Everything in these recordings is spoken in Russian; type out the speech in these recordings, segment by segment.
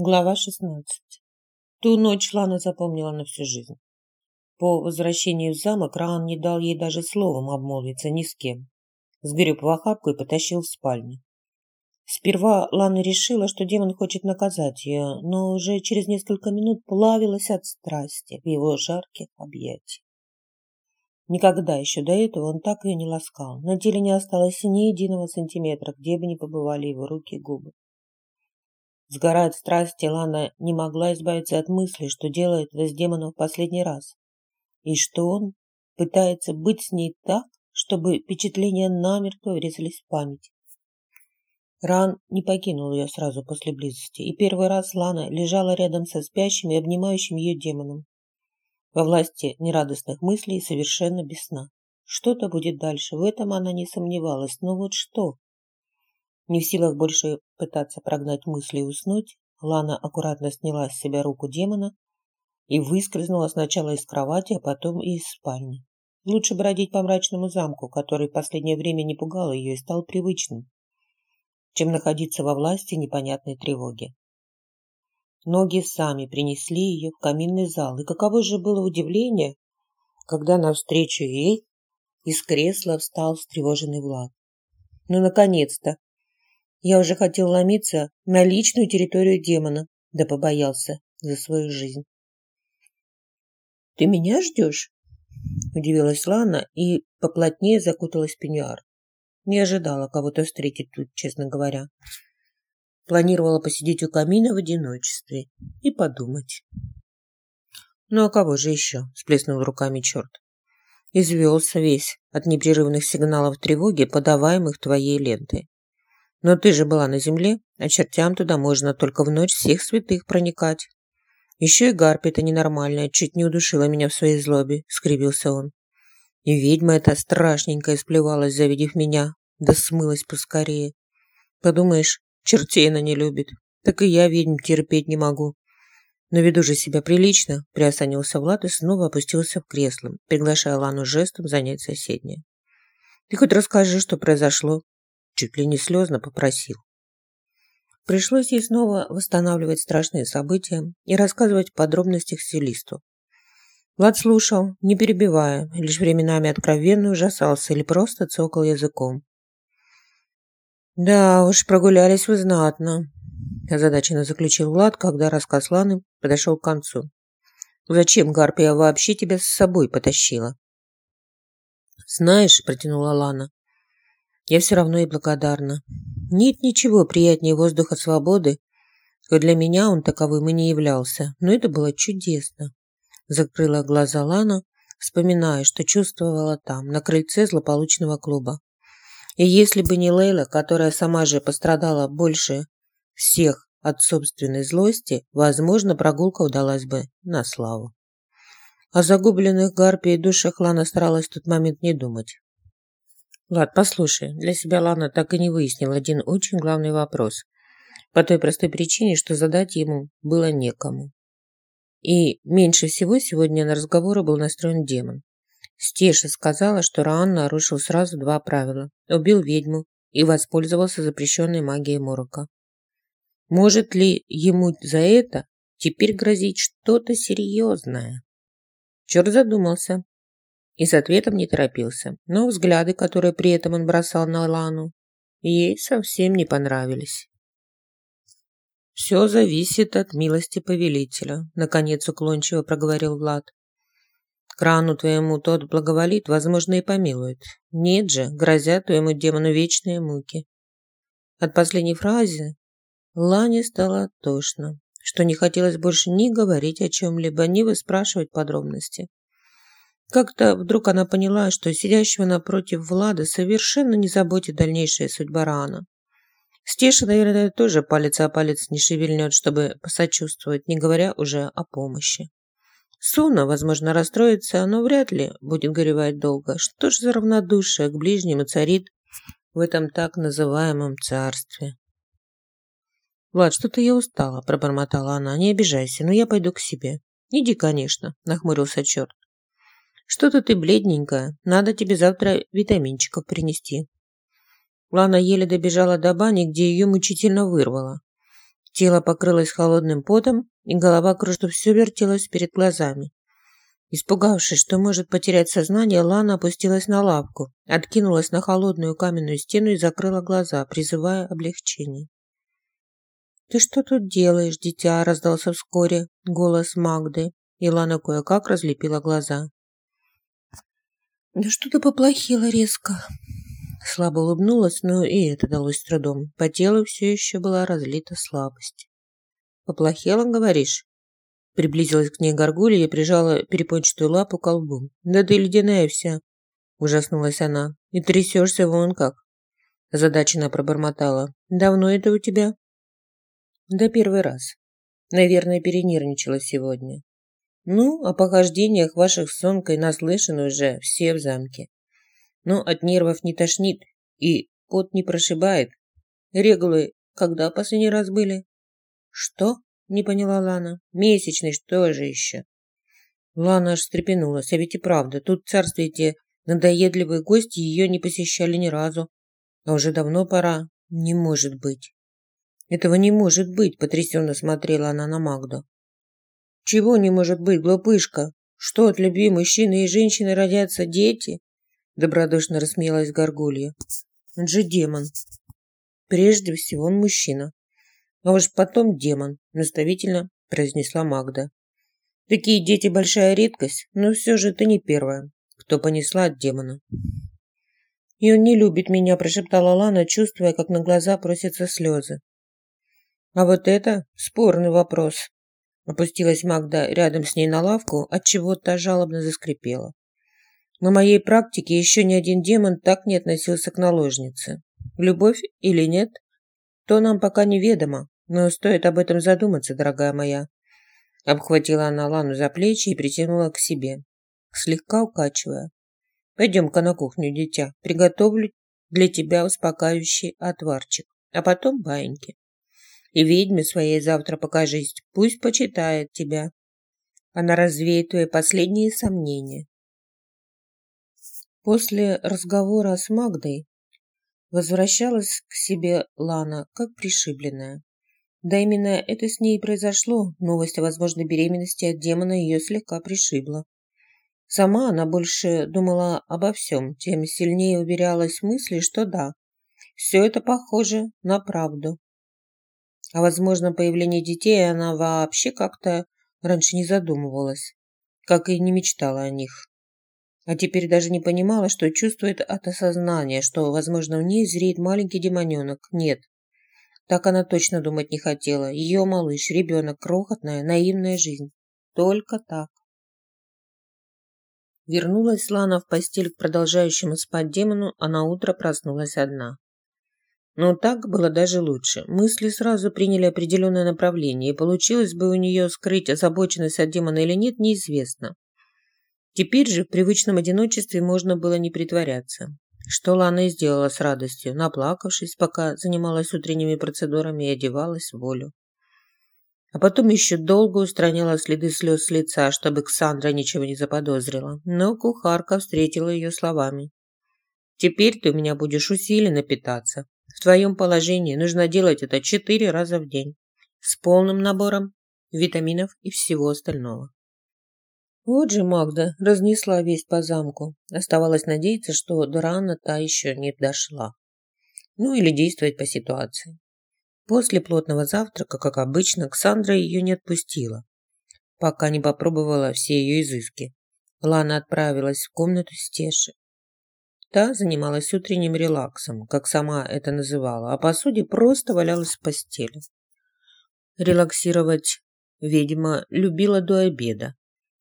Глава 16. Ту ночь Лана запомнила на всю жизнь. По возвращению в замок Раан не дал ей даже словом обмолвиться ни с кем. Сгреб в охапку и потащил в спальню. Сперва Лана решила, что демон хочет наказать ее, но уже через несколько минут плавилась от страсти в его жарких объятиях. Никогда еще до этого он так ее не ласкал. На теле не осталось ни единого сантиметра, где бы ни побывали его руки и губы. Сгорая от страсти, Лана не могла избавиться от мысли, что делает это с демоном в последний раз. И что он пытается быть с ней так, чтобы впечатления намертво врезались в память. Ран не покинул ее сразу после близости, и первый раз Лана лежала рядом со спящим и обнимающим ее демоном. Во власти нерадостных мыслей и совершенно без сна. Что-то будет дальше, в этом она не сомневалась, но вот что? Не в силах больше пытаться прогнать мысли и уснуть, Лана аккуратно сняла с себя руку демона и выскользнула сначала из кровати, а потом и из спальни. Лучше бродить по мрачному замку, который в последнее время не пугал ее и стал привычным, чем находиться во власти непонятной тревоги. Ноги сами принесли ее в каминный зал, и каково же было удивление, когда навстречу ей из кресла встал встревоженный Влад. Ну, наконец-то! Я уже хотел ломиться на личную территорию демона, да побоялся за свою жизнь. «Ты меня ждешь?» – удивилась Лана и поплотнее закуталась в пеньюар. Не ожидала кого-то встретить тут, честно говоря. Планировала посидеть у камина в одиночестве и подумать. «Ну а кого же еще?» – сплеснул руками черт. Извелся весь от непрерывных сигналов тревоги, подаваемых твоей лентой. Но ты же была на земле, а чертям туда можно только в ночь всех святых проникать. Еще и гарпия это ненормальная, чуть не удушила меня в своей злобе, скривился он. И ведьма эта страшненькая сплевалась, завидев меня, да смылась поскорее. Подумаешь, чертей она не любит. Так и я ведьм терпеть не могу. Но веду же себя прилично, приосанился Влад и снова опустился в кресло, приглашая Лану жестом занять соседнее. Ты хоть расскажи, что произошло, чуть ли не слезно попросил. Пришлось ей снова восстанавливать страшные события и рассказывать в подробностях стилисту. Влад слушал, не перебивая, лишь временами откровенно ужасался или просто цокал языком. «Да уж, прогулялись вы знатно», – озадаченно заключил Влад, когда рассказ Ланы подошел к концу. «Зачем Гарпия вообще тебя с собой потащила?» «Знаешь», – протянула Лана, я все равно и благодарна. Нет ничего приятнее воздуха свободы, хоть для меня он таковым и не являлся, но это было чудесно. Закрыла глаза Лана, вспоминая, что чувствовала там, на крыльце злополучного клуба. И если бы не Лейла, которая сама же пострадала больше всех от собственной злости, возможно, прогулка удалась бы на славу. О загубленных гарпии душах Лана старалась в тот момент не думать. Влад, послушай, для себя Лана так и не выяснил один очень главный вопрос. По той простой причине, что задать ему было некому. И меньше всего сегодня на разговоры был настроен демон. Стеша сказала, что Раан нарушил сразу два правила. Убил ведьму и воспользовался запрещенной магией Морока. Может ли ему за это теперь грозить что-то серьезное? Черт задумался, и с ответом не торопился, но взгляды, которые при этом он бросал на Лану, ей совсем не понравились. «Все зависит от милости повелителя», — наконец уклончиво проговорил Влад. «Крану твоему тот благоволит, возможно, и помилует. Нет же, грозят твоему демону вечные муки». От последней фразы Лане стало тошно, что не хотелось больше ни говорить о чем-либо, ни выспрашивать подробности. Как-то вдруг она поняла, что сидящего напротив Влада совершенно не заботит дальнейшая судьба Рана. Стеша, наверное, тоже палец о палец не шевельнет, чтобы посочувствовать, не говоря уже о помощи. Суна, возможно, расстроится, но вряд ли будет горевать долго. Что ж за равнодушие к ближнему царит в этом так называемом царстве? «Влад, что-то я устала», – пробормотала она. «Не обижайся, но я пойду к себе». «Иди, конечно», – нахмурился черт. Что-то ты бледненькая. Надо тебе завтра витаминчиков принести. Лана еле добежала до бани, где ее мучительно вырвало. Тело покрылось холодным потом, и голова кружно все вертелась перед глазами. Испугавшись, что может потерять сознание, Лана опустилась на лавку, откинулась на холодную каменную стену и закрыла глаза, призывая облегчение. «Ты что тут делаешь, дитя?» – раздался вскоре голос Магды, и Лана кое-как разлепила глаза. «Да что-то поплохело резко». Слабо улыбнулась, но и это далось с трудом. По телу все еще была разлита слабость. «Поплохело, говоришь?» Приблизилась к ней горгулья и прижала перепончатую лапу к колбу. «Да ты ледяная вся!» Ужаснулась она. «И трясешься вон как!» Задачина пробормотала. «Давно это у тебя?» «Да первый раз. Наверное, перенервничала сегодня. Ну, о похождениях ваших с Сонкой наслышаны уже все в замке. Но от нервов не тошнит и пот не прошибает. Регулы когда последний раз были? Что? Не поняла Лана. Месячный, что же еще? Лана аж встрепенулась. А ведь и правда, тут царствие те надоедливые гости ее не посещали ни разу. А уже давно пора. Не может быть. Этого не может быть, потрясенно смотрела она на Магду. Чего не может быть, глупышка? Что от любви мужчины и женщины родятся дети? Добродушно рассмеялась Горгулья. Он же демон. Прежде всего он мужчина. А уж потом демон, наставительно произнесла Магда. Такие дети большая редкость, но все же ты не первая, кто понесла от демона. И он не любит меня, прошептала Лана, чувствуя, как на глаза просятся слезы. А вот это спорный вопрос, Опустилась Магда рядом с ней на лавку, от чего та жалобно заскрипела. На моей практике еще ни один демон так не относился к наложнице. Любовь или нет, то нам пока неведомо, но стоит об этом задуматься, дорогая моя. Обхватила она Лану за плечи и притянула к себе, слегка укачивая. Пойдем-ка на кухню, дитя, приготовлю для тебя успокаивающий отварчик, а потом баиньки. И ведьме своей завтра покажись, пусть почитает тебя. Она развеет твои последние сомнения. После разговора с Магдой возвращалась к себе Лана, как пришибленная. Да именно это с ней и произошло. Новость о возможной беременности от демона ее слегка пришибла. Сама она больше думала обо всем, тем сильнее уверялась в мысли, что да, все это похоже на правду. О возможном появлении детей она вообще как-то раньше не задумывалась, как и не мечтала о них. А теперь даже не понимала, что чувствует от осознания, что, возможно, в ней зреет маленький демоненок. Нет, так она точно думать не хотела. Ее малыш, ребенок, крохотная, наивная жизнь. Только так. Вернулась Лана в постель к продолжающему спать демону, а на утро проснулась одна. Но так было даже лучше. Мысли сразу приняли определенное направление, и получилось бы у нее скрыть озабоченность от демона или нет, неизвестно. Теперь же в привычном одиночестве можно было не притворяться. Что Лана и сделала с радостью, наплакавшись, пока занималась утренними процедурами и одевалась в волю. А потом еще долго устраняла следы слез с лица, чтобы Ксандра ничего не заподозрила. Но кухарка встретила ее словами. «Теперь ты у меня будешь усиленно питаться. В твоем положении нужно делать это четыре раза в день с полным набором витаминов и всего остального. Вот же Магда разнесла весть по замку. Оставалось надеяться, что до рана та еще не дошла. Ну или действовать по ситуации. После плотного завтрака, как обычно, Ксандра ее не отпустила, пока не попробовала все ее изыски. Лана отправилась в комнату Стеши. Та занималась утренним релаксом, как сама это называла, а по сути просто валялась в постели. Релаксировать ведьма любила до обеда,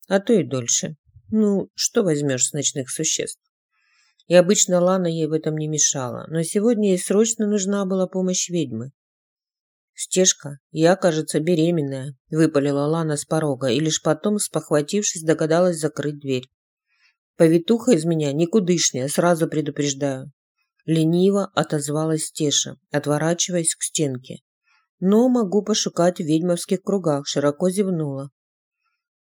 а то и дольше. Ну, что возьмешь с ночных существ? И обычно Лана ей в этом не мешала, но сегодня ей срочно нужна была помощь ведьмы. «Стежка, я, кажется, беременная», – выпалила Лана с порога и лишь потом, спохватившись, догадалась закрыть дверь. Повитуха из меня никудышняя, сразу предупреждаю. Лениво отозвалась Теша, отворачиваясь к стенке. Но могу пошукать в ведьмовских кругах, широко зевнула.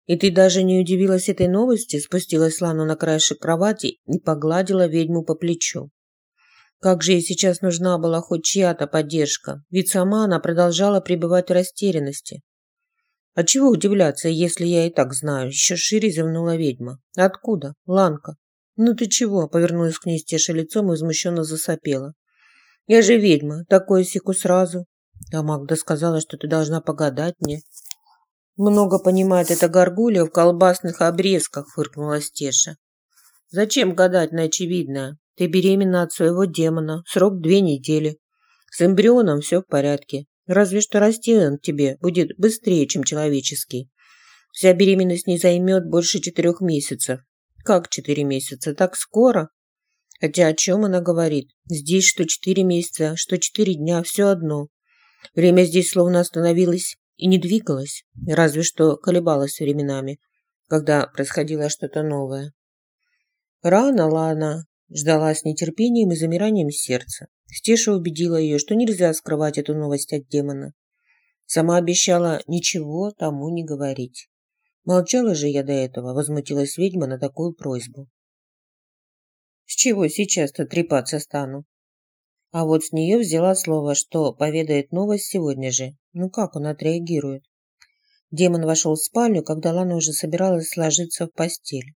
И ты даже не удивилась этой новости, спустилась Лана на краешек кровати и погладила ведьму по плечу. Как же ей сейчас нужна была хоть чья-то поддержка, ведь сама она продолжала пребывать в растерянности. «А чего удивляться, если я и так знаю?» Еще шире зевнула ведьма. «Откуда? Ланка?» «Ну ты чего?» – повернулась к ней Стеша лицом и возмущенно засопела. «Я же ведьма, такое секу сразу». А Магда сказала, что ты должна погадать мне. «Много понимает эта горгулья в колбасных обрезках», – фыркнула Стеша. «Зачем гадать на очевидное? Ты беременна от своего демона, срок две недели. С эмбрионом все в порядке. Разве что расти он тебе будет быстрее, чем человеческий. Вся беременность не займет больше четырех месяцев. Как четыре месяца? Так скоро? Хотя о чем она говорит? Здесь что четыре месяца, что четыре дня, все одно. Время здесь словно остановилось и не двигалось, разве что колебалось временами, когда происходило что-то новое. Рано Лана ждала с нетерпением и замиранием сердца. Стеша убедила ее, что нельзя скрывать эту новость от демона. Сама обещала ничего тому не говорить. Молчала же я до этого, возмутилась ведьма на такую просьбу. С чего сейчас-то трепаться стану? А вот с нее взяла слово, что поведает новость сегодня же. Ну как он отреагирует? Демон вошел в спальню, когда Лана уже собиралась сложиться в постель.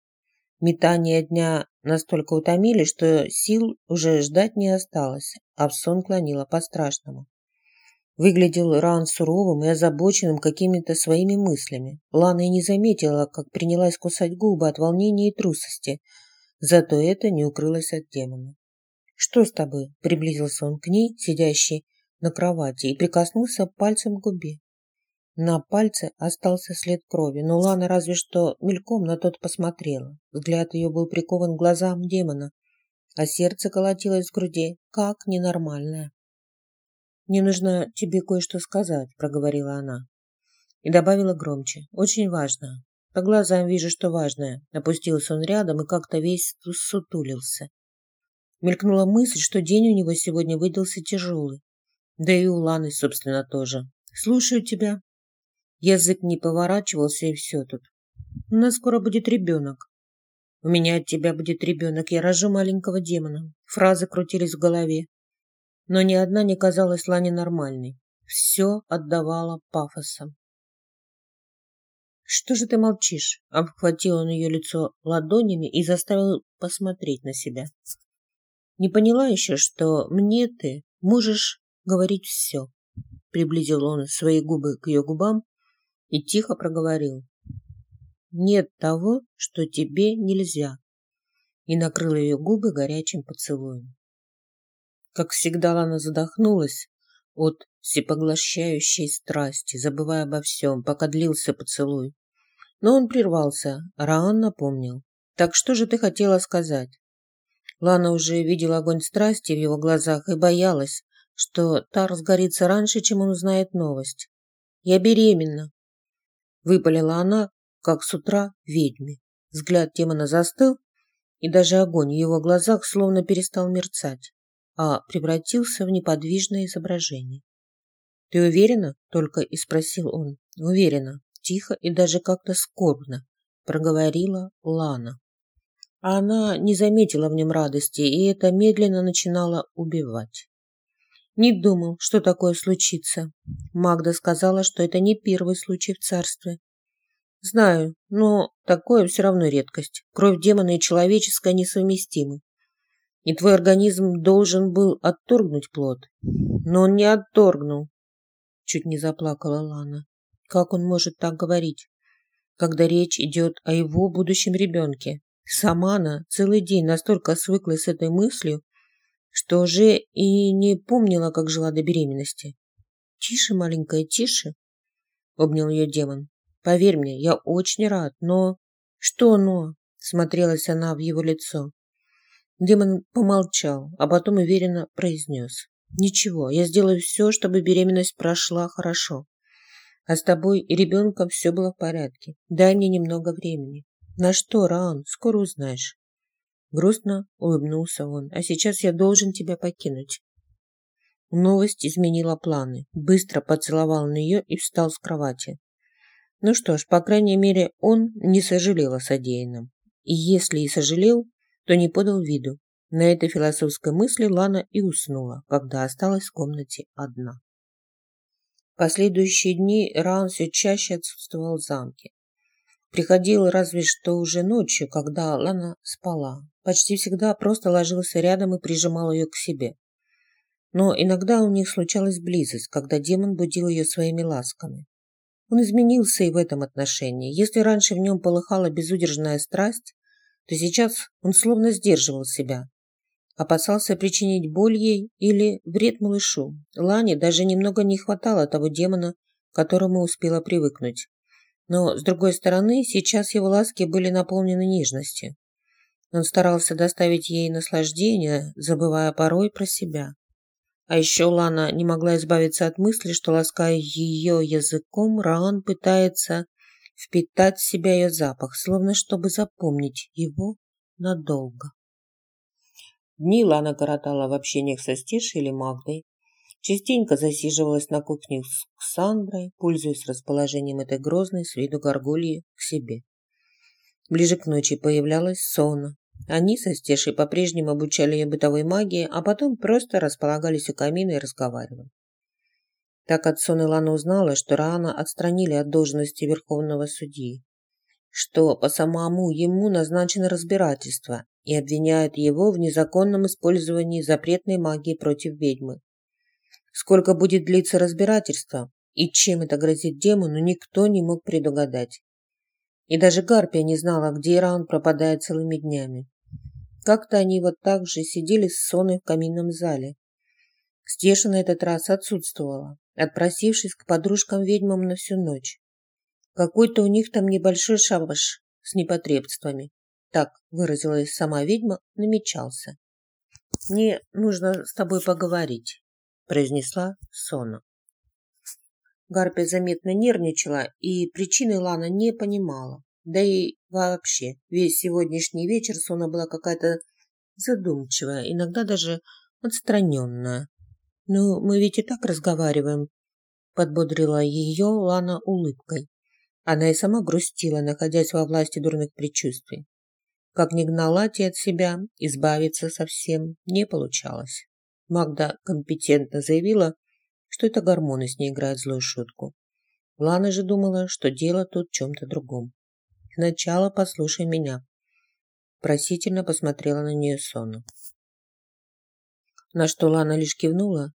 Метания дня настолько утомили, что сил уже ждать не осталось, а в сон клонило по-страшному. Выглядел Ран суровым и озабоченным какими-то своими мыслями. Лана и не заметила, как принялась кусать губы от волнения и трусости, зато это не укрылось от демона. «Что с тобой?» – приблизился он к ней, сидящей на кровати, и прикоснулся пальцем к губе. На пальце остался след крови, но Лана разве что мельком на тот посмотрела. Взгляд ее был прикован глазам демона, а сердце колотилось в груди, как ненормальное. «Мне нужно тебе кое-что сказать», – проговорила она. И добавила громче. «Очень важно. По глазам вижу, что важное». Опустился он рядом и как-то весь сутулился. Мелькнула мысль, что день у него сегодня выдался тяжелый. Да и у Ланы, собственно, тоже. «Слушаю тебя», Язык не поворачивался, и все тут. У нас скоро будет ребенок. У меня от тебя будет ребенок, я рожу маленького демона. Фразы крутились в голове. Но ни одна не казалась Лане нормальной. Все отдавало пафосом. «Что же ты молчишь?» Обхватил он ее лицо ладонями и заставил посмотреть на себя. «Не поняла еще, что мне ты можешь говорить все?» Приблизил он свои губы к ее губам и тихо проговорил. «Нет того, что тебе нельзя», и накрыл ее губы горячим поцелуем. Как всегда, Лана задохнулась от всепоглощающей страсти, забывая обо всем, пока длился поцелуй. Но он прервался, Раан напомнил. «Так что же ты хотела сказать?» Лана уже видела огонь страсти в его глазах и боялась, что та разгорится раньше, чем он узнает новость. «Я беременна», Выпалила она, как с утра ведьме. Взгляд демона застыл, и даже огонь в его глазах словно перестал мерцать, а превратился в неподвижное изображение. «Ты уверена?» – только и спросил он. «Уверена». Тихо и даже как-то скорбно проговорила Лана. А она не заметила в нем радости, и это медленно начинало убивать. Не думал, что такое случится. Магда сказала, что это не первый случай в царстве. Знаю, но такое все равно редкость. Кровь демона и человеческая несовместимы. И твой организм должен был отторгнуть плод. Но он не отторгнул. Чуть не заплакала Лана. Как он может так говорить, когда речь идет о его будущем ребенке? Сама она целый день настолько свыклась с этой мыслью, что уже и не помнила, как жила до беременности. «Тише, маленькая, тише!» — обнял ее демон. «Поверь мне, я очень рад, но...» «Что «но»?» — смотрелась она в его лицо. Демон помолчал, а потом уверенно произнес. «Ничего, я сделаю все, чтобы беременность прошла хорошо. А с тобой и ребенком все было в порядке. Дай мне немного времени». «На что, Раун? Скоро узнаешь». Грустно улыбнулся он. «А сейчас я должен тебя покинуть». Новость изменила планы. Быстро поцеловал на нее и встал с кровати. Ну что ж, по крайней мере, он не сожалел о содеянном. И если и сожалел, то не подал виду. На этой философской мысли Лана и уснула, когда осталась в комнате одна. Последующие дни Раан все чаще отсутствовал в замке. Приходил разве что уже ночью, когда Лана спала. Почти всегда просто ложился рядом и прижимал ее к себе. Но иногда у них случалась близость, когда демон будил ее своими ласками. Он изменился и в этом отношении. Если раньше в нем полыхала безудержная страсть, то сейчас он словно сдерживал себя. Опасался причинить боль ей или вред малышу. Лане даже немного не хватало того демона, к которому успела привыкнуть. Но, с другой стороны, сейчас его ласки были наполнены нежностью. Он старался доставить ей наслаждение, забывая порой про себя. А еще Лана не могла избавиться от мысли, что, лаская ее языком, Раан пытается впитать в себя ее запах, словно чтобы запомнить его надолго. Дни Лана коротала в общениях со Стешей или Магдой. Частенько засиживалась на кухне с Ксандрой, пользуясь расположением этой грозной с виду горгульи к себе. Ближе к ночи появлялась Сона, они со Стешей по-прежнему обучали ее бытовой магии, а потом просто располагались у камина и разговаривали. Так от Соны Лана узнала, что Раана отстранили от должности верховного судьи, что по самому ему назначено разбирательство и обвиняют его в незаконном использовании запретной магии против ведьмы. Сколько будет длиться разбирательство и чем это грозит демону, никто не мог предугадать. И даже Гарпия не знала, где Иран пропадает целыми днями. Как-то они вот так же сидели с Соной в каминном зале. Стеша на этот раз отсутствовала, отпросившись к подружкам-ведьмам на всю ночь. Какой-то у них там небольшой шабаш с непотребствами. Так выразилась сама ведьма, намечался. «Мне нужно с тобой поговорить», – произнесла Сона. Гарпия заметно нервничала и причины Лана не понимала. Да и вообще, весь сегодняшний вечер Сона была какая-то задумчивая, иногда даже отстраненная. «Ну, мы ведь и так разговариваем», – подбодрила ее Лана улыбкой. Она и сама грустила, находясь во власти дурных предчувствий. Как ни гнала те от себя, избавиться совсем не получалось. Магда компетентно заявила, что это гормоны с ней играют злую шутку. Лана же думала, что дело тут в чем-то другом. Сначала послушай меня. Просительно посмотрела на нее Сона. На что Лана лишь кивнула,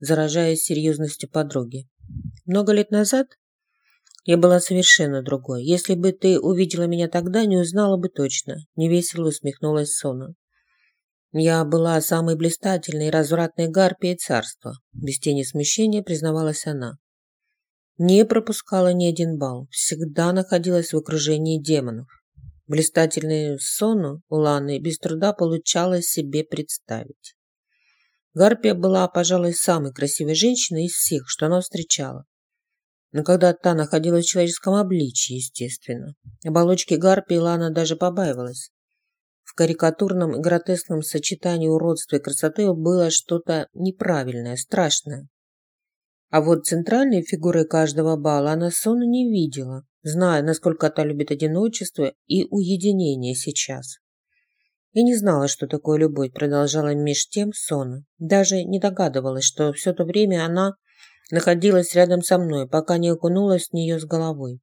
заражаясь серьезностью подруги. Много лет назад я была совершенно другой. Если бы ты увидела меня тогда, не узнала бы точно. Невесело усмехнулась Сона. Я была самой блистательной и развратной гарпией царства, без тени смущения признавалась она. Не пропускала ни один бал, всегда находилась в окружении демонов. Блистательную сону у Ланы без труда получалось себе представить. Гарпия была, пожалуй, самой красивой женщиной из всех, что она встречала. Но когда та находилась в человеческом обличье, естественно. Оболочки Гарпии Лана даже побаивалась карикатурном и гротескном сочетании уродства и красоты было что-то неправильное, страшное. А вот центральной фигурой каждого бала она Сону не видела, зная, насколько та любит одиночество и уединение сейчас. Я не знала, что такое любовь, продолжала меж тем Сона. Даже не догадывалась, что все то время она находилась рядом со мной, пока не окунулась в нее с головой.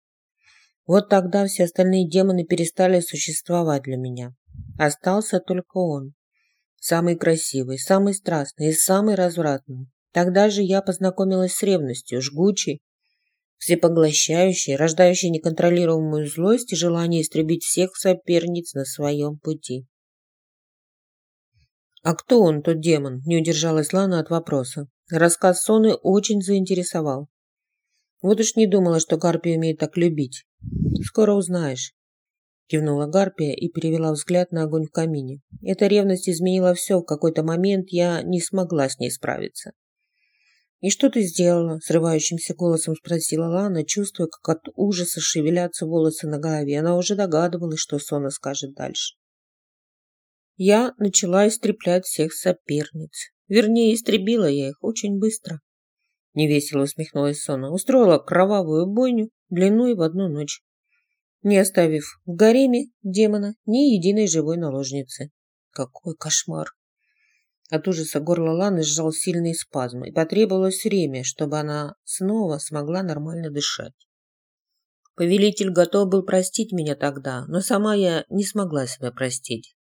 Вот тогда все остальные демоны перестали существовать для меня. Остался только он. Самый красивый, самый страстный и самый развратный. Тогда же я познакомилась с ревностью, жгучей, всепоглощающей, рождающей неконтролируемую злость и желание истребить всех соперниц на своем пути. «А кто он, тот демон?» – не удержалась Лана от вопроса. Рассказ Соны очень заинтересовал. Вот уж не думала, что Гарпия умеет так любить. Скоро узнаешь кивнула Гарпия и перевела взгляд на огонь в камине. Эта ревность изменила все, в какой-то момент я не смогла с ней справиться. «И что ты сделала?» – срывающимся голосом спросила Лана, чувствуя, как от ужаса шевелятся волосы на голове. Она уже догадывалась, что Сона скажет дальше. Я начала истреблять всех соперниц. Вернее, истребила я их очень быстро. Невесело усмехнулась Сона. Устроила кровавую бойню длиной в одну ночь не оставив в гареме демона ни единой живой наложницы. Какой кошмар! От ужаса горло Ланы сжал сильный спазм, и потребовалось время, чтобы она снова смогла нормально дышать. Повелитель готов был простить меня тогда, но сама я не смогла себя простить.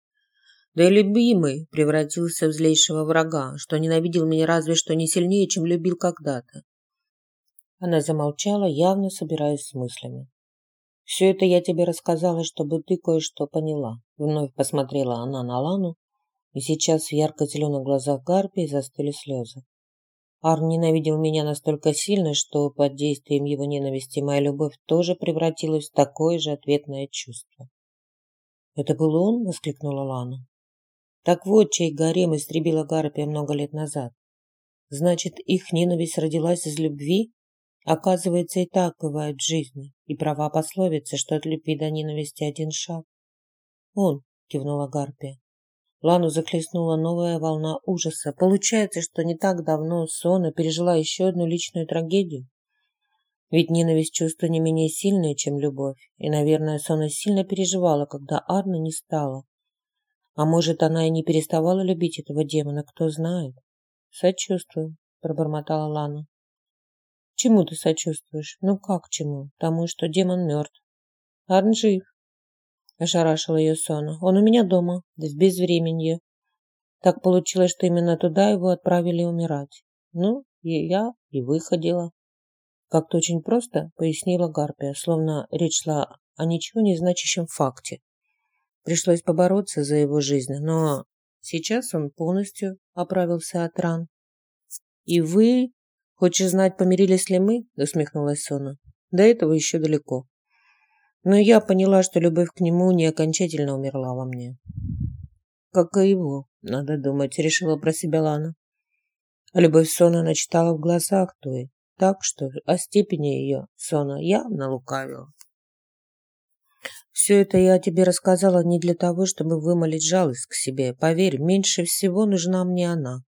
Да и любимый превратился в злейшего врага, что ненавидел меня разве что не сильнее, чем любил когда-то. Она замолчала, явно собираясь с мыслями. «Все это я тебе рассказала, чтобы ты кое-что поняла». Вновь посмотрела она на Лану, и сейчас в ярко-зеленых глазах Гарпии застыли слезы. Арн ненавидел меня настолько сильно, что под действием его ненависти моя любовь тоже превратилась в такое же ответное чувство. «Это был он?» – воскликнула Лана. «Так вот, чей гарем истребила Гарпия много лет назад. Значит, их ненависть родилась из любви? Оказывается, и так бывает в жизни. И права пословицы, что от любви до ненависти один шаг. «Он», – кивнула Гарпия. Лану захлестнула новая волна ужаса. Получается, что не так давно Сона пережила еще одну личную трагедию. Ведь ненависть чувство не менее сильное, чем любовь. И, наверное, Сона сильно переживала, когда Арна не стала. А может, она и не переставала любить этого демона, кто знает. Сочувствую, пробормотала Лана. Чему ты сочувствуешь? Ну как чему? Тому, что демон мертв. Арн жив. Ошарашила ее Сона. Он у меня дома, в безвременье. Так получилось, что именно туда его отправили умирать. Ну, и я и выходила. Как-то очень просто пояснила Гарпия, словно речь шла о ничего не значащем факте. Пришлось побороться за его жизнь, но сейчас он полностью оправился от ран. «И вы, хочешь знать, помирились ли мы?» – усмехнулась Сона. «До этого еще далеко. Но я поняла, что любовь к нему не окончательно умерла во мне. Как и его, надо думать, решила про себя Лана. А любовь Сона она читала в глазах той, так что о степени ее Сона явно лукавила. Все это я тебе рассказала не для того, чтобы вымолить жалость к себе. Поверь, меньше всего нужна мне она.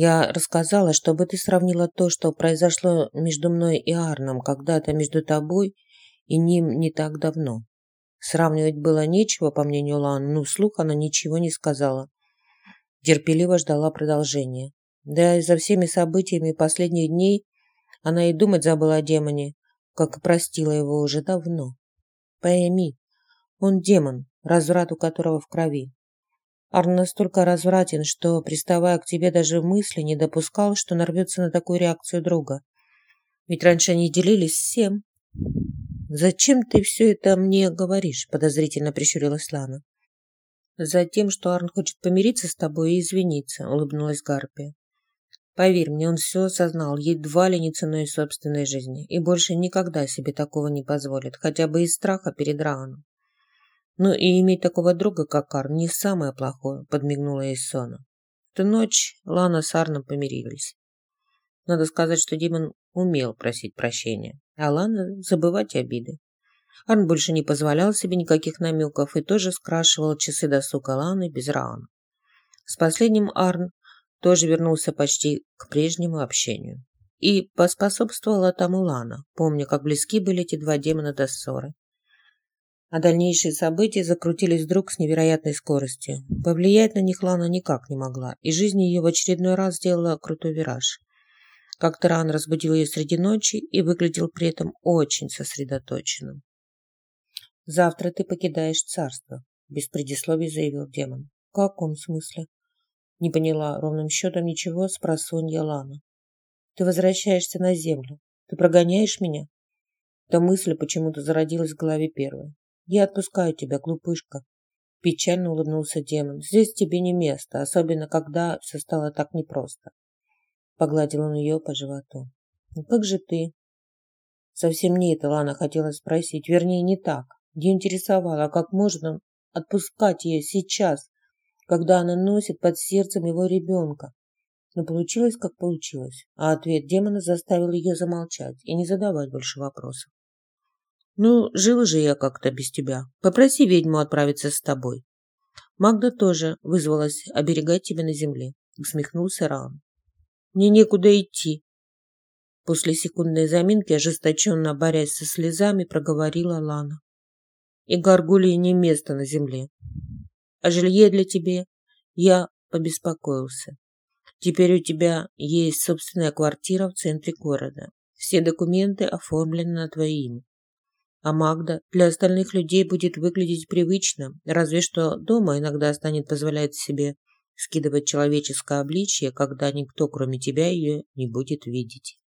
Я рассказала, чтобы ты сравнила то, что произошло между мной и Арном, когда-то между тобой и ним не так давно. Сравнивать было нечего, по мнению Лан, но вслух она ничего не сказала. Терпеливо ждала продолжения. Да и за всеми событиями последних дней она и думать забыла о демоне, как простила его уже давно. Пойми, он демон, разврат у которого в крови. Арн настолько развратен, что, приставая к тебе даже мысли, не допускал, что нарвется на такую реакцию друга. Ведь раньше они делились всем, «Зачем ты все это мне говоришь?» – подозрительно прищурилась Лана. «Затем, что Арн хочет помириться с тобой и извиниться», – улыбнулась Гарпия. «Поверь мне, он все осознал, едва ли не ценой собственной жизни, и больше никогда себе такого не позволит, хотя бы из страха перед Рааном. Ну и иметь такого друга, как Арн, не самое плохое», – подмигнула Иссона. В ту ночь Лана с Арном помирились. Надо сказать, что Димон умел просить прощения, а Лана забывать обиды. Арн больше не позволял себе никаких намеков и тоже скрашивал часы досуга Ланы без Раана. С последним Арн тоже вернулся почти к прежнему общению. И поспособствовала тому Лана, помня, как близки были эти два демона до ссоры. А дальнейшие события закрутились вдруг с невероятной скоростью. Повлиять на них Лана никак не могла, и жизнь ее в очередной раз сделала крутой вираж. Как-то рано разбудил ее среди ночи и выглядел при этом очень сосредоточенным. «Завтра ты покидаешь царство», – без предисловий заявил демон. «В каком смысле?» Не поняла ровным счетом ничего с просонья Лана. «Ты возвращаешься на землю. Ты прогоняешь меня?» Эта мысль почему-то зародилась в голове первой. «Я отпускаю тебя, глупышка», – печально улыбнулся демон. «Здесь тебе не место, особенно когда все стало так непросто. Погладил он ее по животу. «Ну как же ты?» Совсем не это Лана хотела спросить, вернее, не так. Ее интересовало, а как можно отпускать ее сейчас, когда она носит под сердцем его ребенка. Но получилось, как получилось, а ответ демона заставил ее замолчать и не задавать больше вопросов. «Ну, жила же я как-то без тебя. Попроси ведьму отправиться с тобой». Магда тоже вызвалась оберегать тебя на земле, усмехнулся Раун. Мне некуда идти. После секундной заминки, ожесточенно борясь со слезами, проговорила Лана. И горгулии не место на земле. А жилье для тебе я побеспокоился. Теперь у тебя есть собственная квартира в центре города. Все документы оформлены на твое имя. А Магда для остальных людей будет выглядеть привычно, разве что дома иногда станет позволять себе скидывать человеческое обличье, когда никто, кроме тебя, ее не будет видеть.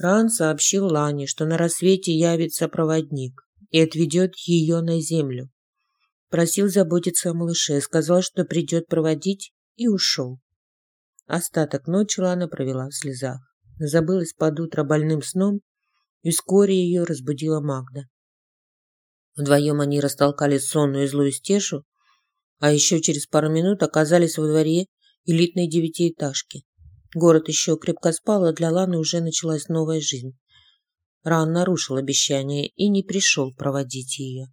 Ран сообщил Лане, что на рассвете явится проводник и отведет ее на землю. Просил заботиться о малыше, сказал, что придет проводить, и ушел. Остаток ночи Лана провела в слезах. Забылась под утро больным сном, и вскоре ее разбудила Магда. Вдвоем они растолкали сонную и злую стешу, а еще через пару минут оказались во дворе элитной девятиэтажки. Город еще крепко спал, а для Ланы уже началась новая жизнь. Ран нарушил обещание и не пришел проводить ее.